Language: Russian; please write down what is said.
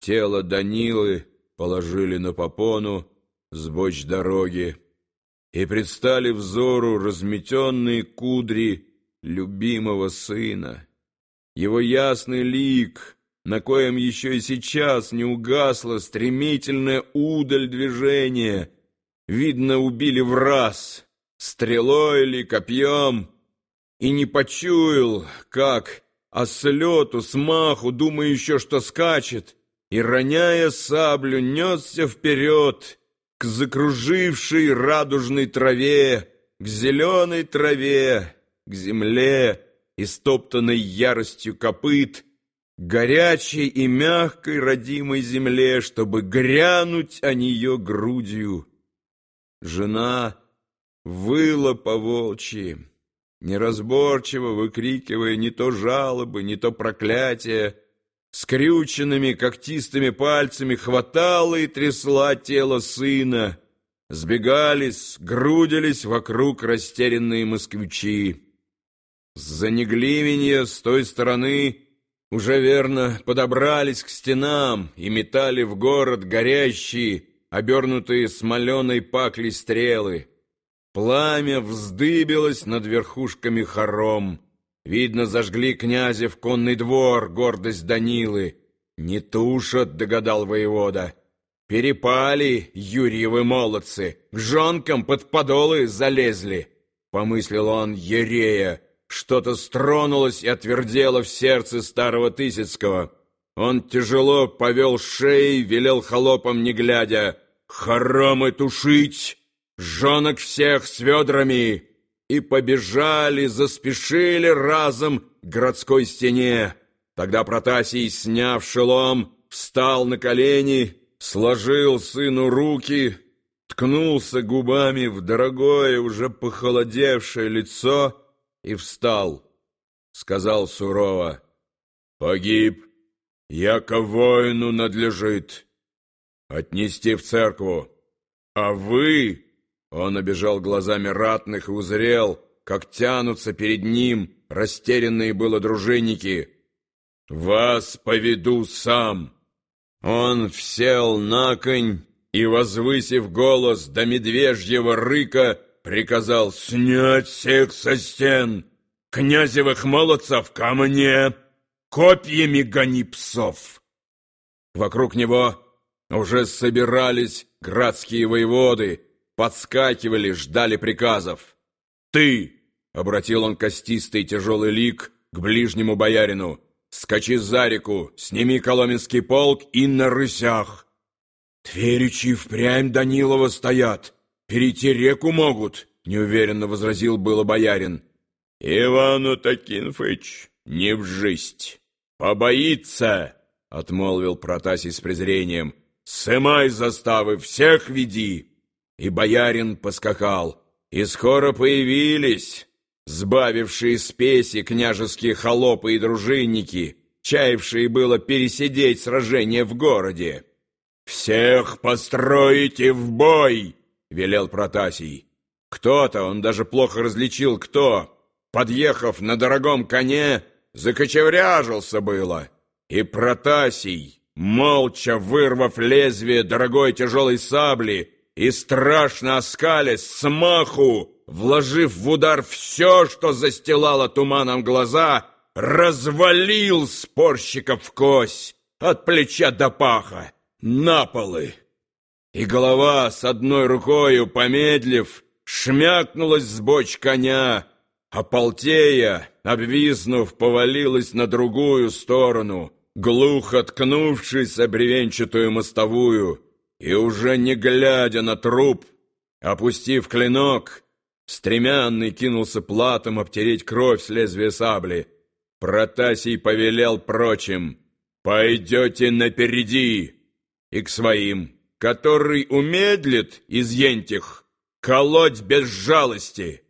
тело Данилы положили на попону с боч дороги, и предстали взору разметенные кудри любимого сына. Его ясный лик, на коем еще и сейчас не угасла стремительная удаль движения, видно, убили в раз, стрелой или копьем, и не почуял, как, а с лету, с маху, думая еще, что скачет, и, роняя саблю, несся вперед к закружившей радужной траве, к зеленой траве, к земле, истоптанной яростью копыт, горячей и мягкой родимой земле, чтобы грянуть о нее грудью. Жена выла по волчьи, неразборчиво выкрикивая не то жалобы, не то проклятия, скрюченными когтистыми пальцами хватала и трясла тело сына. Сбегались, грудились вокруг растерянные москвичи. С-за негливенья с той стороны уже верно подобрались к стенам и метали в город горящие, обернутые смоленой паклей стрелы. Пламя вздыбилось над верхушками хором. Видно, зажгли князя в конный двор, гордость Данилы. Не тушат, догадал воевода. Перепали Юрьевы молодцы, к жонкам под подолы залезли. Помыслил он Ерея, что-то стронулось и отвердело в сердце старого Тысяцкого. Он тяжело повел шеей, велел холопам, не глядя, «Хоромы тушить! Жонок всех с ведрами!» И побежали, заспешили разом к городской стене. Тогда Протасий, сняв шелом, встал на колени, сложил сыну руки, ткнулся губами в дорогое, уже похолодевшее лицо и встал. Сказал сурово, «Погиб, яко воину надлежит, отнести в церкву, а вы...» Он обежал глазами ратных и узрел, как тянутся перед ним растерянные было дружинники. «Вас поведу сам!» Он всел на конь и, возвысив голос до медвежьего рыка, приказал снять всех со стен, князевых молодцев ко мне, копьями гони псов. Вокруг него уже собирались градские воеводы, подскакивали, ждали приказов. «Ты!» — обратил он костистый тяжелый лик к ближнему боярину. «Скачи за реку, сними коломенский полк и на рысях!» «Тверичи впрямь Данилова стоят, перейти реку могут!» — неуверенно возразил было боярин. «Ивану Такинфыч не в жизнь, побоится!» — отмолвил Протасий с презрением. «Сымай заставы, всех веди!» И боярин поскакал, и скоро появились, сбавившие спеси княжеские холопы и дружинники, чаявшие было пересидеть сражение в городе. «Всех построите в бой!» — велел Протасий. Кто-то, он даже плохо различил, кто, подъехав на дорогом коне, закочевряжился было. И Протасий, молча вырвав лезвие дорогой тяжелой сабли, и, страшно оскалясь, смаху, вложив в удар все, что застилало туманом глаза, развалил спорщика в кость от плеча до паха на полы. И голова с одной рукою, помедлив, шмякнулась с боч коня, а полтея, обвиснув, повалилась на другую сторону, глухо ткнувшись о бревенчатую мостовую, и уже не глядя на труп, опустив клинок, стремянный кинулся платом обтереть кровь с лезвия сабли. Протасий повелел прочим, «Пойдете напереди!» и к своим, который умедлит из ентих, колоть без жалости.